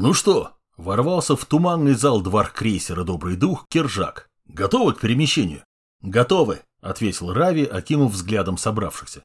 Ну что, ворвался в туманный зал двор крейсера «Добрый дух» Киржак. Готовы к перемещению? Готовы, ответил Рави, окинув взглядом собравшихся.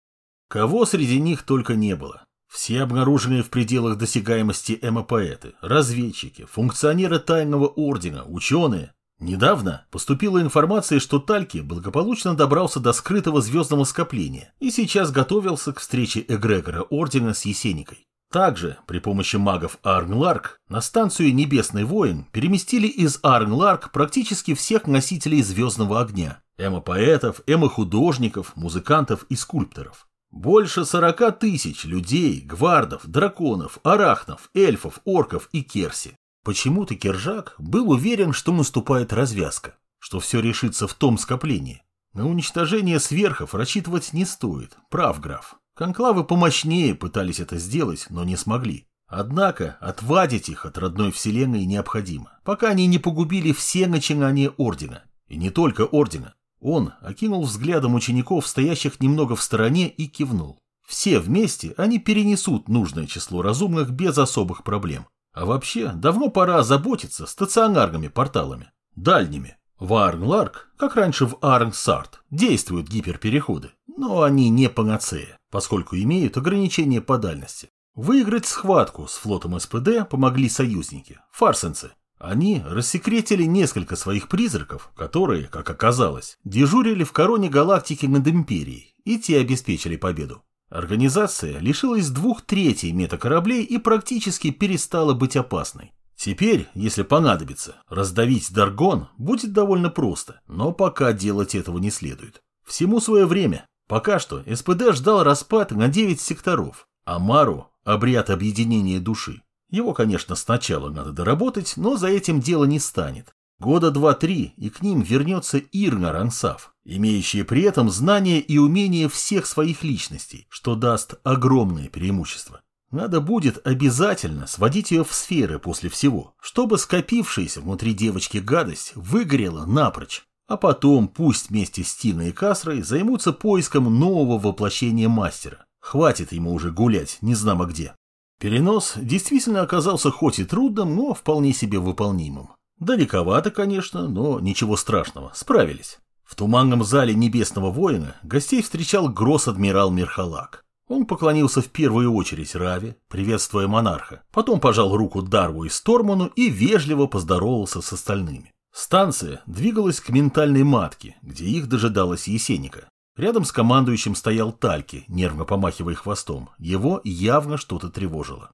Кого среди них только не было. Все обнаруженные в пределах досягаемости эмо-поэты, разведчики, функционеры тайного ордена, ученые. Недавно поступила информация, что Тальки благополучно добрался до скрытого звездного скопления и сейчас готовился к встрече эгрегора ордена с Есеникой. Также при помощи магов Арнларк на станцию Небесный воин переместили из Арнларк практически всех носителей звездного огня – эмо-поэтов, эмо-художников, музыкантов и скульпторов. Больше сорока тысяч людей, гвардов, драконов, арахнов, эльфов, орков и керси. Почему-то Кержак был уверен, что наступает развязка, что все решится в том скоплении. На уничтожение сверхов рассчитывать не стоит, прав граф. Конклавы помощнее пытались это сделать, но не смогли. Однако отвадить их от родной вселенной необходимо, пока они не погубили все начинания Ордена. И не только Ордена. Он окинул взглядом учеников, стоящих немного в стороне, и кивнул. Все вместе они перенесут нужное число разумных без особых проблем. А вообще, давно пора озаботиться стационарными порталами, дальними. В Арнларк, как раньше в Арнсарт, действуют гиперпереходы, но они не панацея поскольку имеют ограничения по дальности. Выиграть схватку с флотом СПД помогли союзники, фарсенцы. Они рассекретили несколько своих призраков, которые, как оказалось, дежурили в короне галактики над Империей, и те обеспечили победу. Организация лишилась двух третей метакораблей и практически перестала быть опасной. Теперь, если понадобится, раздавить Даргон будет довольно просто, но пока делать этого не следует. Всему свое время, Пока что СПД ждал распад на 9 секторов, а Мару – обряд объединения души. Его, конечно, сначала надо доработать, но за этим дело не станет. Года два-три, и к ним вернется Ирна Рансав, имеющая при этом знания и умения всех своих личностей, что даст огромное преимущество. Надо будет обязательно сводить ее в сферы после всего, чтобы скопившаяся внутри девочки гадость выгорела напрочь. А потом пусть вместе с Тиной и Касрой займутся поиском нового воплощения мастера. Хватит ему уже гулять, не знамо где. Перенос действительно оказался хоть и трудным, но вполне себе выполнимым. Далековато, конечно, но ничего страшного, справились. В туманном зале Небесного Воина гостей встречал гросс-адмирал Мерхалак. Он поклонился в первую очередь Раве, приветствуя монарха, потом пожал руку Дарву и Сторману и вежливо поздоровался с остальными. Станция двигалась к ментальной матке, где их дожидалась Есеника. Рядом с командующим стоял Тальки, нервно помахивая хвостом. Его явно что-то тревожило.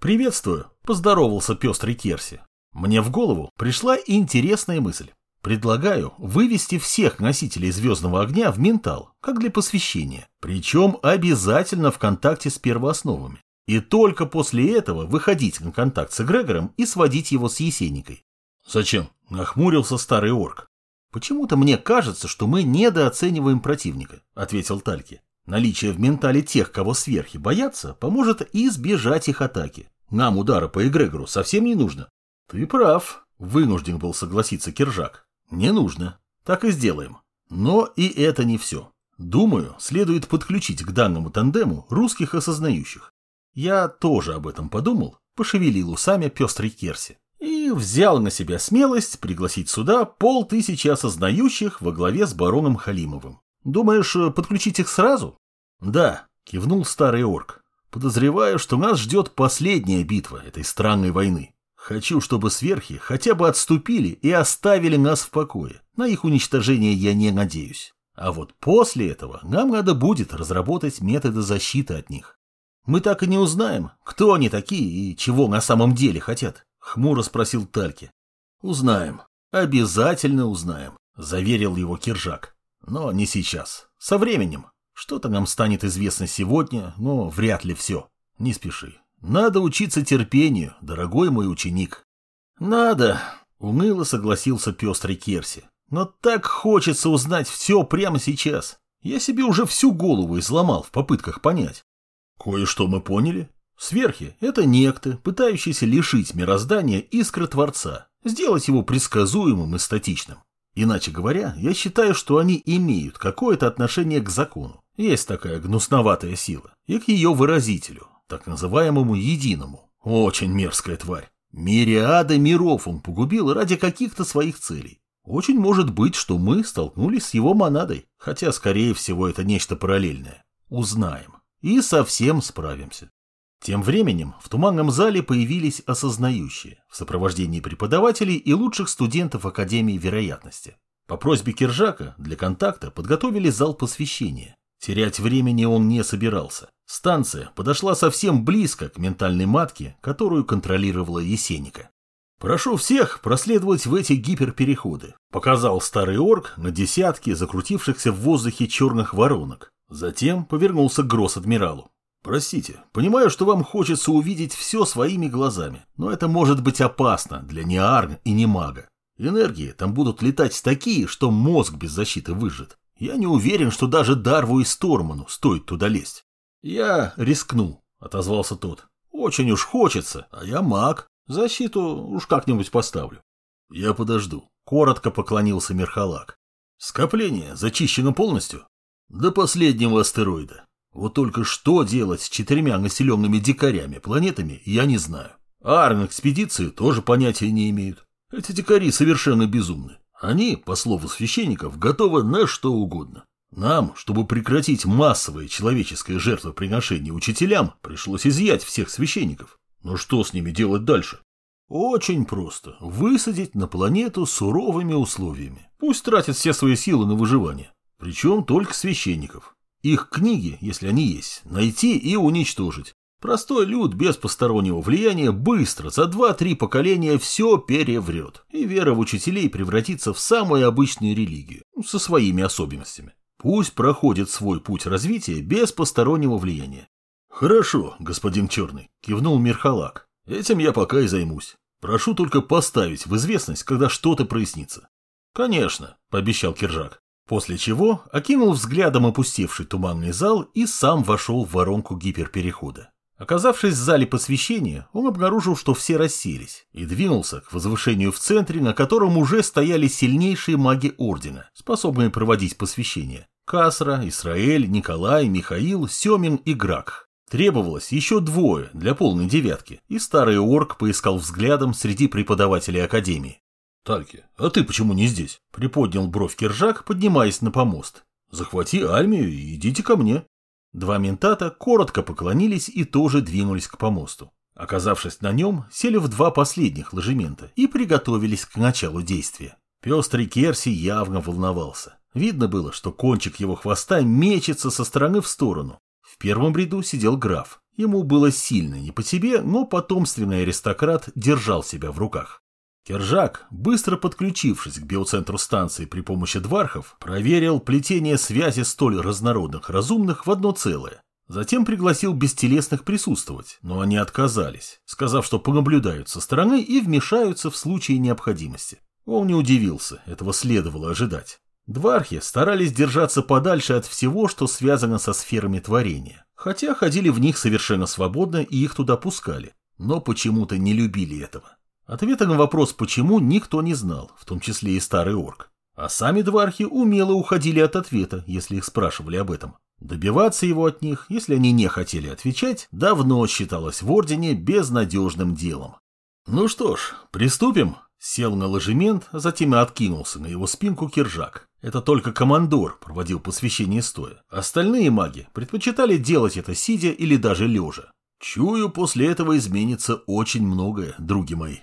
«Приветствую», – поздоровался пестрый Керси. Мне в голову пришла интересная мысль. Предлагаю вывести всех носителей звездного огня в ментал, как для посвящения, причем обязательно в контакте с первоосновами. И только после этого выходить на контакт с эгрегором и сводить его с Есеникой. Зачем? Нахмурился старый орк. «Почему-то мне кажется, что мы недооцениваем противника», — ответил Тальки. «Наличие в ментале тех, кого сверхи боятся, поможет избежать их атаки. Нам удара по эгрегору совсем не нужно». «Ты прав», — вынужден был согласиться Киржак. «Не нужно. Так и сделаем. Но и это не все. Думаю, следует подключить к данному тандему русских осознающих. Я тоже об этом подумал, пошевелил усами пестрый Керси и взял на себя смелость пригласить сюда полтысячи осознающих во главе с бароном Халимовым. Думаешь, подключить их сразу? Да, кивнул старый орк. Подозреваю, что нас ждет последняя битва этой странной войны. Хочу, чтобы сверхи хотя бы отступили и оставили нас в покое. На их уничтожение я не надеюсь. А вот после этого нам надо будет разработать методы защиты от них. Мы так и не узнаем, кто они такие и чего на самом деле хотят. Хмуро спросил Тальки. Узнаем. Обязательно узнаем, заверил его Киржак. Но не сейчас. Со временем. Что-то нам станет известно сегодня, но вряд ли все. Не спеши. Надо учиться терпению, дорогой мой ученик. Надо, уныло согласился пестрый Керси. Но так хочется узнать все прямо сейчас. Я себе уже всю голову изломал в попытках понять. Кое-что мы поняли, Сверхи – это некто, пытающийся лишить мироздания искры Творца, сделать его предсказуемым и статичным. Иначе говоря, я считаю, что они имеют какое-то отношение к закону. Есть такая гнусноватая сила. И к ее выразителю, так называемому единому. Очень мерзкая тварь. Мириады миров он погубил ради каких-то своих целей. Очень может быть, что мы столкнулись с его монадой, хотя, скорее всего, это нечто параллельное. Узнаем. И совсем справимся. Тем временем в туманном зале появились осознающие в сопровождении преподавателей и лучших студентов Академии вероятности. По просьбе Киржака для контакта подготовили зал посвящения. Терять времени он не собирался. Станция подошла совсем близко к ментальной матке, которую контролировала Есеника. «Прошу всех проследовать в эти гиперпереходы», — показал старый орк на десятки закрутившихся в воздухе черных воронок. Затем повернулся к гросс-адмиралу. «Простите, понимаю, что вам хочется увидеть все своими глазами, но это может быть опасно для неарн и не мага. Энергии там будут летать такие, что мозг без защиты выжжет. Я не уверен, что даже Дарву и Сторману стоит туда лезть». «Я рискну», — отозвался тот. «Очень уж хочется, а я маг. Защиту уж как-нибудь поставлю. Я подожду. Коротко поклонился Мерхалак. Скопление зачищено полностью? До последнего астероида. Вот только что делать с четырьмя населенными дикарями планетами, я не знаю. А экспедиции тоже понятия не имеют. Эти дикари совершенно безумны. Они, по слову священников, готовы на что угодно. Нам, чтобы прекратить массовое человеческое жертвоприношение учителям, пришлось изъять всех священников. Но что с ними делать дальше? Очень просто. Высадить на планету суровыми условиями. Пусть тратят все свои силы на выживание. Причем только священников. Их книги, если они есть, найти и уничтожить. Простой люд без постороннего влияния быстро, за два-три поколения все переврет, и вера в учителей превратится в самую обычную религию, со своими особенностями. Пусть проходит свой путь развития без постороннего влияния. «Хорошо, господин Черный», — кивнул Мирхалак. «Этим я пока и займусь. Прошу только поставить в известность, когда что-то прояснится». «Конечно», — пообещал Киржак. После чего окинул взглядом опустевший туманный зал и сам вошел в воронку гиперперехода. Оказавшись в зале посвящения, он обнаружил, что все расселись, и двинулся к возвышению в центре, на котором уже стояли сильнейшие маги Ордена, способные проводить посвящение. Касра, Исраэль, Николай, Михаил, Семин и Грак. Требовалось еще двое для полной девятки, и старый орк поискал взглядом среди преподавателей академии. «Тальки, а ты почему не здесь?» – приподнял бровь Киржак, поднимаясь на помост. «Захвати армию и идите ко мне». Два ментата коротко поклонились и тоже двинулись к помосту. Оказавшись на нем, сели в два последних ложемента и приготовились к началу действия. Пестрый Керси явно волновался. Видно было, что кончик его хвоста мечется со стороны в сторону, в первом ряду сидел граф. Ему было сильно не по себе, но потомственный аристократ держал себя в руках. Кержак, быстро подключившись к биоцентру станции при помощи двархов, проверил плетение связи столь разнородных разумных в одно целое. Затем пригласил бестелесных присутствовать, но они отказались, сказав, что понаблюдают со стороны и вмешаются в случае необходимости. Он не удивился, этого следовало ожидать. Двархи старались держаться подальше от всего, что связано со сферами творения, хотя ходили в них совершенно свободно и их туда пускали, но почему-то не любили этого. Ответа на вопрос «почему» никто не знал, в том числе и старый орк. А сами двархи умело уходили от ответа, если их спрашивали об этом. Добиваться его от них, если они не хотели отвечать, давно считалось в Ордене безнадежным делом. Ну что ж, приступим. Сел на ложемент, а затем и откинулся на его спинку киржак. Это только командор проводил посвящение стоя. Остальные маги предпочитали делать это сидя или даже лежа. Чую, после этого изменится очень многое, други мои.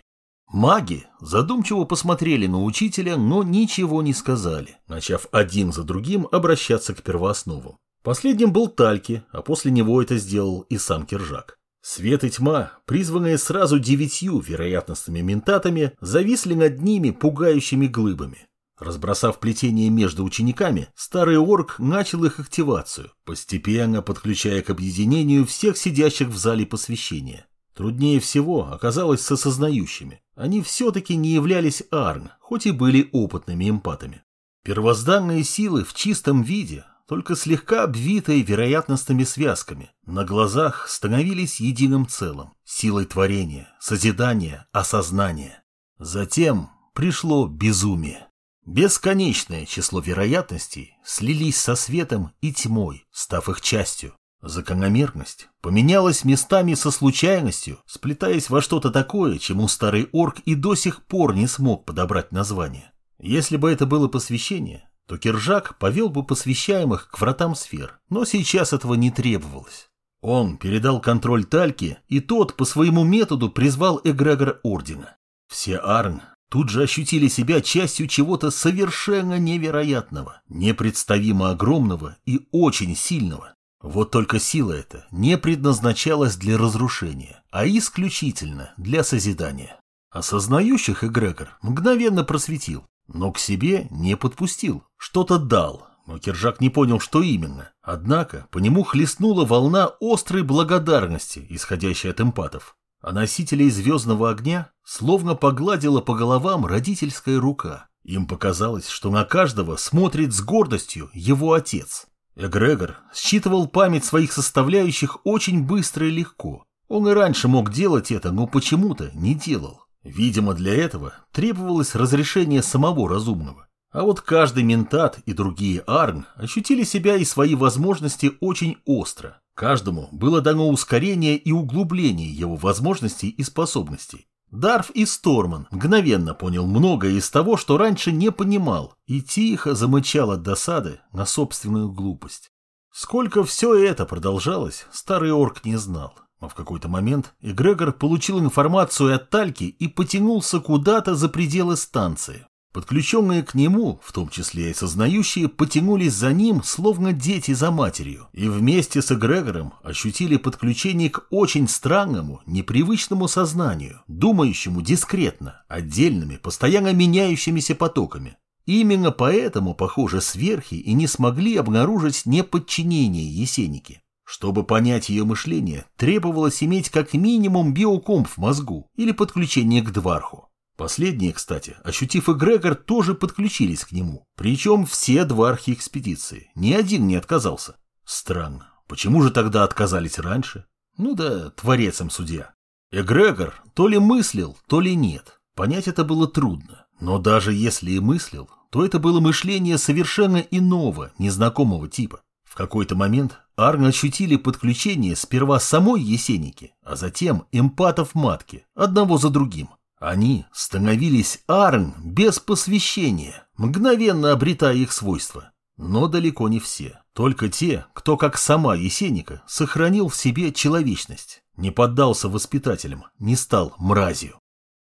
Маги задумчиво посмотрели на учителя, но ничего не сказали, начав один за другим обращаться к первоосновам. Последним был Тальки, а после него это сделал и сам Киржак. Свет и тьма, призванные сразу девятью вероятностными ментатами, зависли над ними пугающими глыбами. Разбросав плетение между учениками, старый орк начал их активацию, постепенно подключая к объединению всех сидящих в зале посвящения. Труднее всего оказалось с осознающими. Они все-таки не являлись арн, хоть и были опытными эмпатами. Первозданные силы в чистом виде, только слегка обвитые вероятностными связками, на глазах становились единым целым, силой творения, созидания, осознания. Затем пришло безумие. Бесконечное число вероятностей слились со светом и тьмой, став их частью. Закономерность поменялась местами со случайностью, сплетаясь во что-то такое, чему старый орк и до сих пор не смог подобрать название. Если бы это было посвящение, то Киржак повел бы посвящаемых к вратам сфер, но сейчас этого не требовалось. Он передал контроль Тальке, и тот по своему методу призвал эгрегор Ордена. Все Арн тут же ощутили себя частью чего-то совершенно невероятного, непредставимо огромного и очень сильного. Вот только сила эта не предназначалась для разрушения, а исключительно для созидания. Осознающих эгрегор мгновенно просветил, но к себе не подпустил, что-то дал, но Киржак не понял, что именно. Однако по нему хлестнула волна острой благодарности, исходящая от эмпатов. А носителей звездного огня словно погладила по головам родительская рука. Им показалось, что на каждого смотрит с гордостью его отец. Эгрегор считывал память своих составляющих очень быстро и легко. Он и раньше мог делать это, но почему-то не делал. Видимо, для этого требовалось разрешение самого разумного. А вот каждый ментат и другие арн ощутили себя и свои возможности очень остро. Каждому было дано ускорение и углубление его возможностей и способностей. Дарф и Сторман мгновенно понял многое из того, что раньше не понимал, и тихо замычал от досады на собственную глупость. Сколько все это продолжалось, старый орк не знал. Но в какой-то момент Эгрегор получил информацию от Тальки и потянулся куда-то за пределы станции. Подключенные к нему, в том числе и сознающие, потянулись за ним, словно дети за матерью, и вместе с эгрегором ощутили подключение к очень странному, непривычному сознанию, думающему дискретно, отдельными, постоянно меняющимися потоками. Именно поэтому, похоже, сверхи и не смогли обнаружить неподчинение Есеники. Чтобы понять ее мышление, требовалось иметь как минимум биокомп в мозгу или подключение к дварху. Последние, кстати, ощутив эгрегор, тоже подключились к нему. Причем все два архиэкспедиции. Ни один не отказался. Странно. Почему же тогда отказались раньше? Ну да, творец им судья. Эгрегор то ли мыслил, то ли нет. Понять это было трудно. Но даже если и мыслил, то это было мышление совершенно иного, незнакомого типа. В какой-то момент Арн ощутили подключение сперва самой Есеники, а затем эмпатов матки, одного за другим. Они становились арн без посвящения, мгновенно обретая их свойства. Но далеко не все. Только те, кто, как сама Есеника, сохранил в себе человечность, не поддался воспитателям, не стал мразью.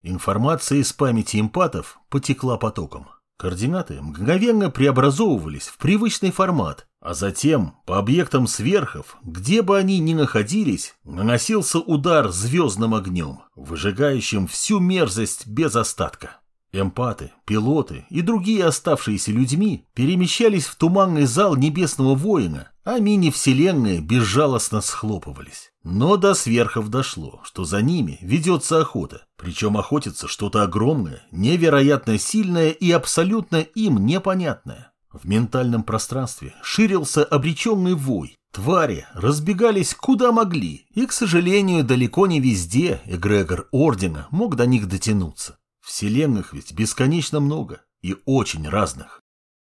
Информация из памяти эмпатов потекла потоком. Координаты мгновенно преобразовывались в привычный формат, а затем по объектам сверхов, где бы они ни находились, наносился удар звездным огнем, выжигающим всю мерзость без остатка. Эмпаты, пилоты и другие оставшиеся людьми перемещались в туманный зал небесного воина, а мини-вселенные безжалостно схлопывались. Но до сверхов дошло, что за ними ведется охота, причем охотится что-то огромное, невероятно сильное и абсолютно им непонятное. В ментальном пространстве ширился обреченный вой, твари разбегались куда могли, и, к сожалению, далеко не везде эгрегор Ордена мог до них дотянуться. Вселенных ведь бесконечно много и очень разных.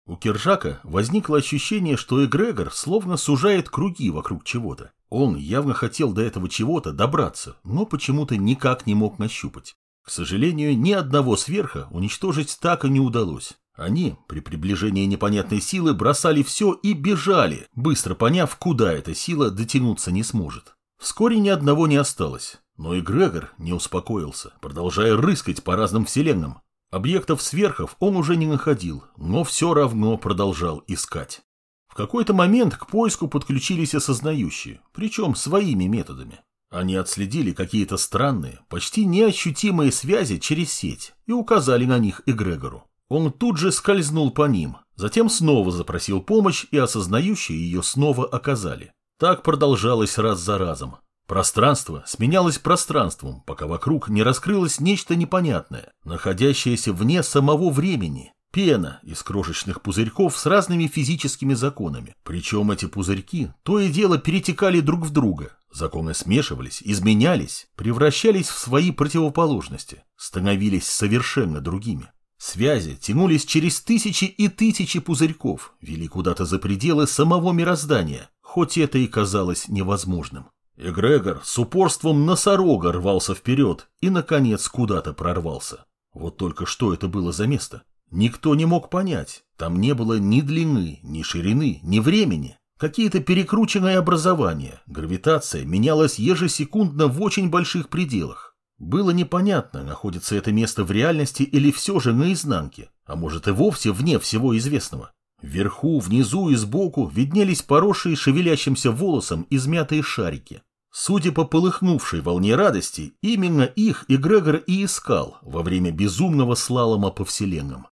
У Киржака возникло ощущение, что эгрегор словно сужает круги вокруг чего-то. Он явно хотел до этого чего-то добраться, но почему-то никак не мог нащупать. К сожалению, ни одного сверха уничтожить так и не удалось. Они, при приближении непонятной силы, бросали все и бежали, быстро поняв, куда эта сила дотянуться не сможет. Вскоре ни одного не осталось, но и Грегор не успокоился, продолжая рыскать по разным вселенным. Объектов сверхов он уже не находил, но все равно продолжал искать. В какой-то момент к поиску подключились осознающие, причем своими методами. Они отследили какие-то странные, почти неощутимые связи через сеть и указали на них Эгрегору. Он тут же скользнул по ним, затем снова запросил помощь, и осознающие ее снова оказали. Так продолжалось раз за разом. Пространство сменялось пространством, пока вокруг не раскрылось нечто непонятное, находящееся вне самого времени. Пена из крошечных пузырьков с разными физическими законами. Причем эти пузырьки то и дело перетекали друг в друга. Законы смешивались, изменялись, превращались в свои противоположности, становились совершенно другими. Связи тянулись через тысячи и тысячи пузырьков, вели куда-то за пределы самого мироздания, хоть это и казалось невозможным. Эгрегор с упорством носорога рвался вперед и, наконец, куда-то прорвался. Вот только что это было за место? Никто не мог понять. Там не было ни длины, ни ширины, ни времени. Какие-то перекрученные образования, гравитация менялась ежесекундно в очень больших пределах. Было непонятно, находится это место в реальности или все же наизнанке, а может и вовсе вне всего известного. Вверху, внизу и сбоку виднелись поросшие шевелящимся волосом измятые шарики. Судя по полыхнувшей волне радости, именно их Эгрегор и искал во время безумного слалома по вселенным.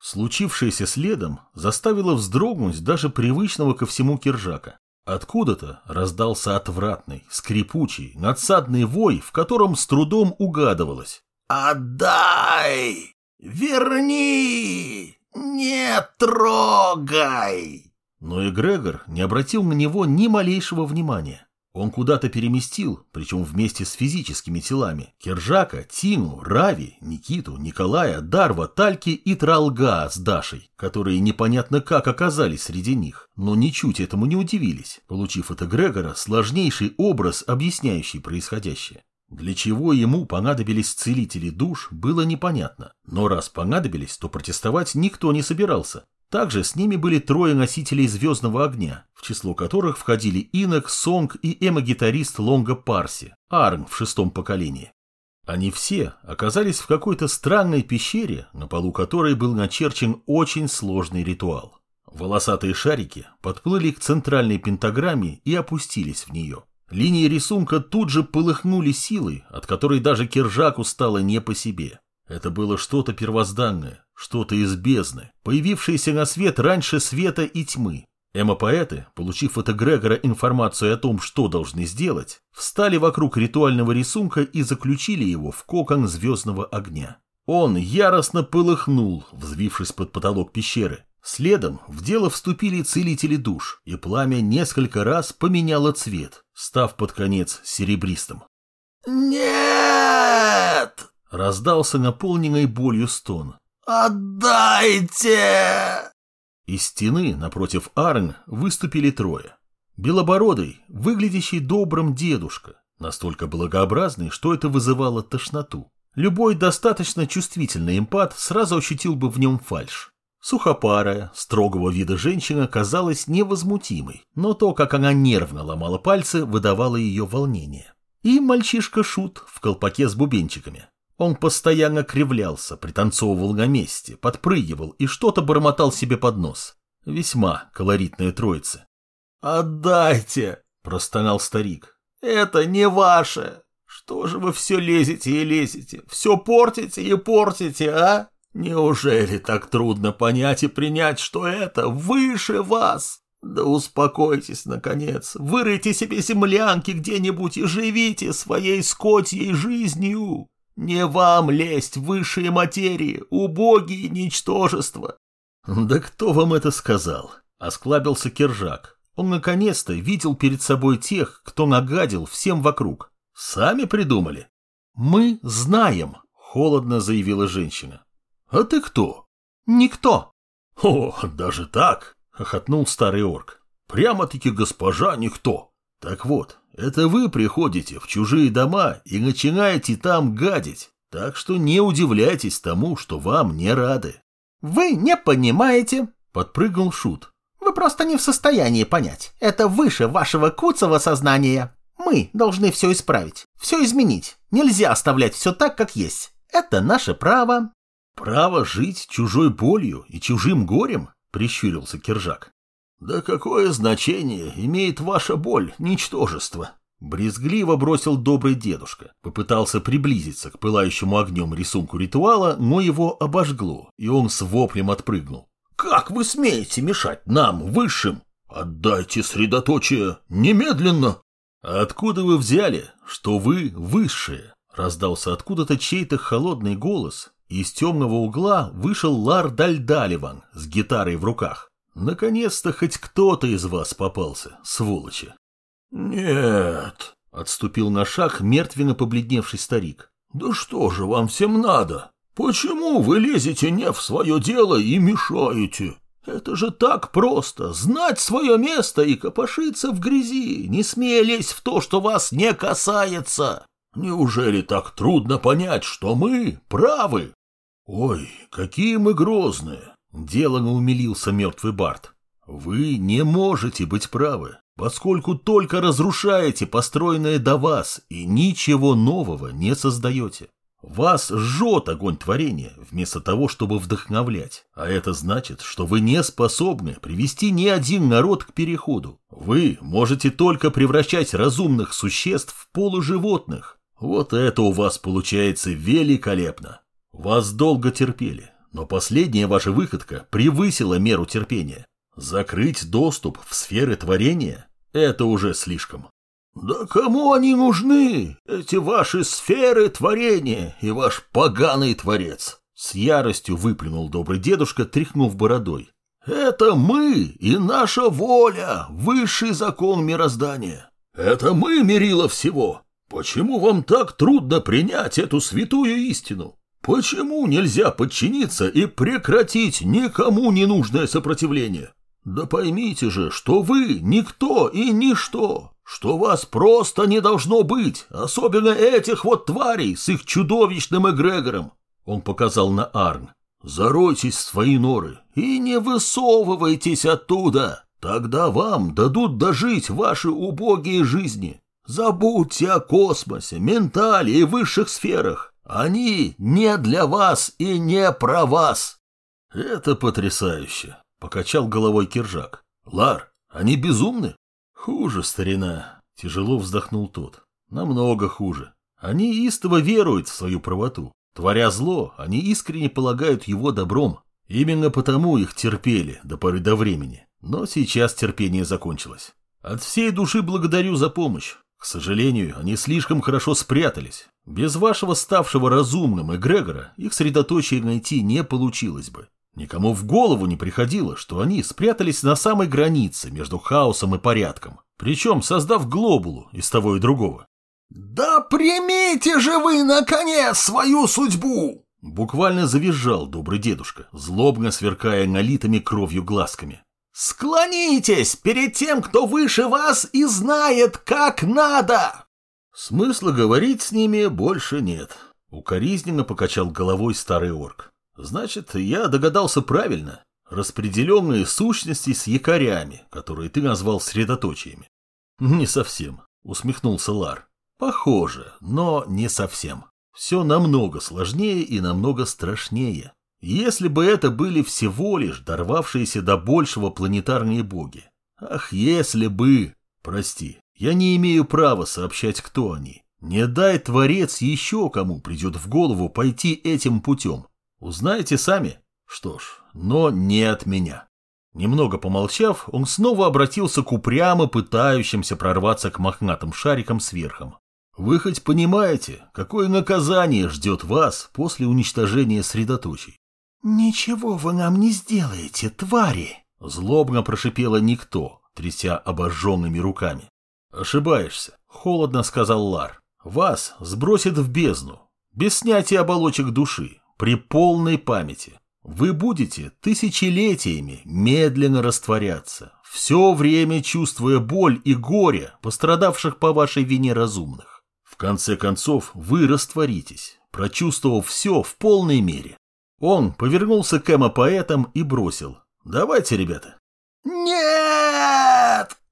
Случившееся следом заставило вздрогнуть даже привычного ко всему киржака. Откуда-то раздался отвратный, скрипучий, надсадный вой, в котором с трудом угадывалось. «Отдай! Верни! Не трогай!» Но Эгрегор не обратил на него ни малейшего внимания. Он куда-то переместил, причем вместе с физическими телами, Кержака, Тину, Рави, Никиту, Николая, Дарва, Тальки и Тралга с Дашей, которые непонятно как оказались среди них, но ничуть этому не удивились, получив от Эгрегора сложнейший образ, объясняющий происходящее. Для чего ему понадобились целители душ, было непонятно, но раз понадобились, то протестовать никто не собирался. Также с ними были трое носителей звездного огня, в число которых входили Инок, Сонг и эмо-гитарист Лонга Парси, Арн в шестом поколении. Они все оказались в какой-то странной пещере, на полу которой был начерчен очень сложный ритуал. Волосатые шарики подплыли к центральной пентаграмме и опустились в нее. Линии рисунка тут же полыхнули силой, от которой даже Киржаку стало не по себе. Это было что-то первозданное, что-то из бездны, появившееся на свет раньше света и тьмы. Эмо-поэты, получив от эгрегора информацию о том, что должны сделать, встали вокруг ритуального рисунка и заключили его в кокон звездного огня. Он яростно полыхнул, взвившись под потолок пещеры. Следом в дело вступили целители душ, и пламя несколько раз поменяло цвет, став под конец серебристым. «Нет!» Раздался наполненный болью стон. «Отдайте!» Из стены напротив Арн выступили трое. Белобородый, выглядящий добрым дедушка, настолько благообразный, что это вызывало тошноту. Любой достаточно чувствительный эмпат сразу ощутил бы в нем фальшь. Сухопарая, строгого вида женщина казалась невозмутимой, но то, как она нервно ломала пальцы, выдавало ее волнение. И мальчишка Шут в колпаке с бубенчиками. Он постоянно кривлялся, пританцовывал на месте, подпрыгивал и что-то бормотал себе под нос. Весьма колоритная троица. «Отдайте!» – простонал старик. «Это не ваше! Что же вы все лезете и лезете? Все портите и портите, а? Неужели так трудно понять и принять, что это выше вас? Да успокойтесь, наконец, вырыйте себе землянки где-нибудь и живите своей скотьей жизнью!» Не вам лезть в высшие материи, убогие ничтожества. Да кто вам это сказал? Осклабился Киржак. Он наконец-то видел перед собой тех, кто нагадил всем вокруг. Сами придумали. Мы знаем, холодно заявила женщина. А ты кто? Никто. О, даже так, хохотнул старый орк. Прямо-таки госпожа никто. Так вот, это вы приходите в чужие дома и начинаете там гадить, так что не удивляйтесь тому, что вам не рады. Вы не понимаете, подпрыгнул Шут. Вы просто не в состоянии понять. Это выше вашего куцого сознания. Мы должны все исправить, все изменить. Нельзя оставлять все так, как есть. Это наше право. Право жить чужой болью и чужим горем? Прищурился Киржак. «Да какое значение имеет ваша боль, ничтожество?» Брезгливо бросил добрый дедушка. Попытался приблизиться к пылающему огнем рисунку ритуала, но его обожгло, и он с воплем отпрыгнул. «Как вы смеете мешать нам, высшим? Отдайте средоточие немедленно!» «Откуда вы взяли, что вы высшие?» Раздался откуда-то чей-то холодный голос, и из темного угла вышел Лар Дальдаливан с гитарой в руках. Наконец-то хоть кто-то из вас попался, сволочи. Нет, отступил на шаг мертвенно побледневший старик. Да что же вам всем надо? Почему вы лезете не в свое дело и мешаете? Это же так просто, знать свое место и копошиться в грязи, не смея лезть в то, что вас не касается. Неужели так трудно понять, что мы правы? Ой, какие мы грозные! Делано умилился мертвый Барт. Вы не можете быть правы, поскольку только разрушаете построенное до вас и ничего нового не создаете. Вас жжет огонь творения, вместо того, чтобы вдохновлять. А это значит, что вы не способны привести ни один народ к переходу. Вы можете только превращать разумных существ в полуживотных. Вот это у вас получается великолепно. Вас долго терпели, но последняя ваша выходка превысила меру терпения. Закрыть доступ в сферы творения – это уже слишком. Да кому они нужны, эти ваши сферы творения и ваш поганый творец? С яростью выплюнул добрый дедушка, тряхнув бородой. Это мы и наша воля, высший закон мироздания. Это мы мерило всего. Почему вам так трудно принять эту святую истину? Почему нельзя подчиниться и прекратить никому ненужное сопротивление? Да поймите же, что вы никто и ничто, что вас просто не должно быть, особенно этих вот тварей с их чудовищным эгрегором. Он показал на Арн. Заройтесь в свои норы и не высовывайтесь оттуда. Тогда вам дадут дожить ваши убогие жизни. Забудьте о космосе, ментале и высших сферах. Они не для вас и не про вас. Это потрясающе. Покачал головой Киржак. Лар, они безумны? Хуже, старина. Тяжело вздохнул тот. Намного хуже. Они истово веруют в свою правоту. Творя зло, они искренне полагают его добром. Именно потому их терпели до поры до времени. Но сейчас терпение закончилось. От всей души благодарю за помощь. К сожалению, они слишком хорошо спрятались. Без вашего ставшего разумным эгрегора их средоточие найти не получилось бы. Никому в голову не приходило, что они спрятались на самой границе между хаосом и порядком, причем создав глобулу из того и другого. «Да примите же вы, наконец, свою судьбу!» Буквально завизжал добрый дедушка, злобно сверкая налитыми кровью глазками. «Склонитесь перед тем, кто выше вас и знает, как надо!» Смысла говорить с ними больше нет. Укоризненно покачал головой старый орк. Значит, я догадался правильно. Распределенные сущности с якорями, которые ты назвал средоточиями. Не совсем, усмехнулся Лар. Похоже, но не совсем. Все намного сложнее и намного страшнее. Если бы это были всего лишь дорвавшиеся до большего планетарные боги. Ах, если бы... Прости, я не имею права сообщать, кто они. Не дай Творец еще кому придет в голову пойти этим путем. Узнаете сами. Что ж, но не от меня. Немного помолчав, он снова обратился к упрямо пытающимся прорваться к мохнатым шарикам сверхом. Вы хоть понимаете, какое наказание ждет вас после уничтожения средоточий? «Ничего вы нам не сделаете, твари!» Злобно прошипела никто, тряся обожженными руками. «Ошибаешься», — холодно сказал Лар. «Вас сбросят в бездну, без снятия оболочек души, при полной памяти. Вы будете тысячелетиями медленно растворяться, все время чувствуя боль и горе пострадавших по вашей вине разумных. В конце концов, вы растворитесь, прочувствовав все в полной мере. Он повернулся к эмо-поэтам и бросил. «Давайте, ребята». «Нет!»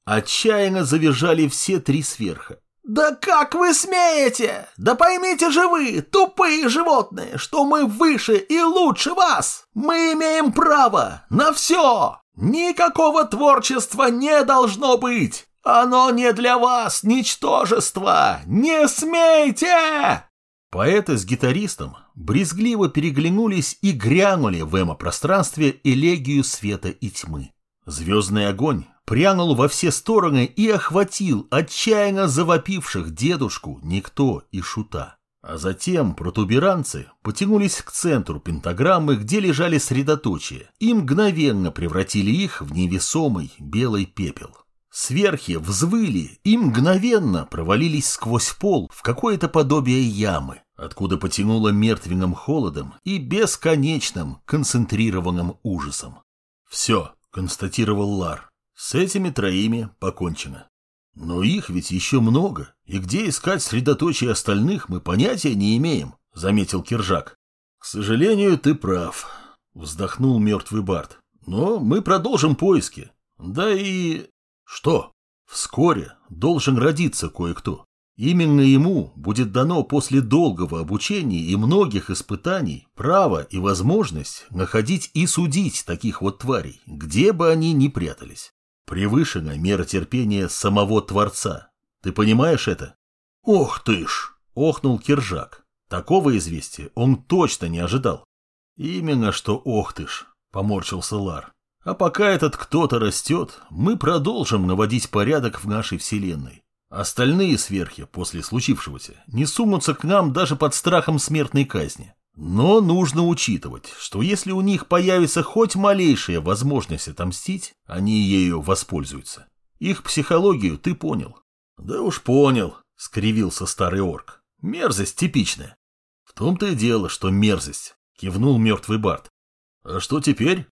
Отчаянно завизжали все три сверха. «Да как вы смеете? Да поймите же вы, тупые животные, что мы выше и лучше вас! Мы имеем право на все! Никакого творчества не должно быть! Оно не для вас, ничтожество! Не смейте!» Поэты с гитаристом брезгливо переглянулись и грянули в эмо-пространстве элегию света и тьмы. Звездный огонь прянул во все стороны и охватил отчаянно завопивших дедушку, никто и шута. А затем протуберанцы потянулись к центру пентаграммы, где лежали средоточия, и мгновенно превратили их в невесомый белый пепел. Сверхи взвыли и мгновенно провалились сквозь пол в какое-то подобие ямы, откуда потянуло мертвенным холодом и бесконечным концентрированным ужасом. «Все», — констатировал Лар, — «с этими троими покончено». «Но их ведь еще много, и где искать средоточие остальных мы понятия не имеем», — заметил Киржак. «К сожалению, ты прав», — вздохнул мертвый Барт. «Но мы продолжим поиски. Да и...» «Что?» «Вскоре должен родиться кое-кто. Именно ему будет дано после долгого обучения и многих испытаний право и возможность находить и судить таких вот тварей, где бы они ни прятались. Превышена мера терпения самого Творца. Ты понимаешь это? Ох ты ж! Охнул Киржак. Такого известия он точно не ожидал. Именно что ох ты ж, поморщился Лар. А пока этот кто-то растет, мы продолжим наводить порядок в нашей вселенной. Остальные сверхи после случившегося не сунутся к нам даже под страхом смертной казни. Но нужно учитывать, что если у них появится хоть малейшая возможность отомстить, они ею воспользуются. Их психологию ты понял. Да уж понял, скривился старый орк. Мерзость типичная. В том-то и дело, что мерзость, кивнул мертвый Барт. А что теперь?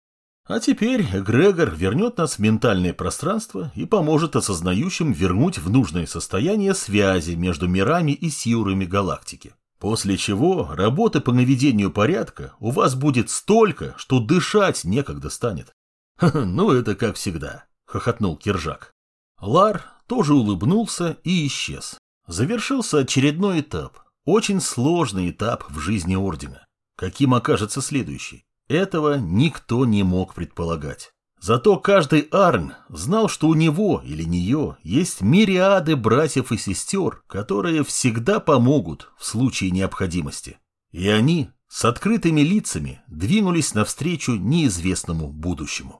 А теперь Грегор вернет нас в ментальное пространство и поможет осознающим вернуть в нужное состояние связи между мирами и силами галактики. После чего работы по наведению порядка у вас будет столько, что дышать некогда станет. ну это как всегда, хохотнул Киржак. Лар тоже улыбнулся и исчез. Завершился очередной этап, очень сложный этап в жизни Ордена. Каким окажется следующий? Этого никто не мог предполагать. Зато каждый Арн знал, что у него или нее есть мириады братьев и сестер, которые всегда помогут в случае необходимости. И они с открытыми лицами двинулись навстречу неизвестному будущему.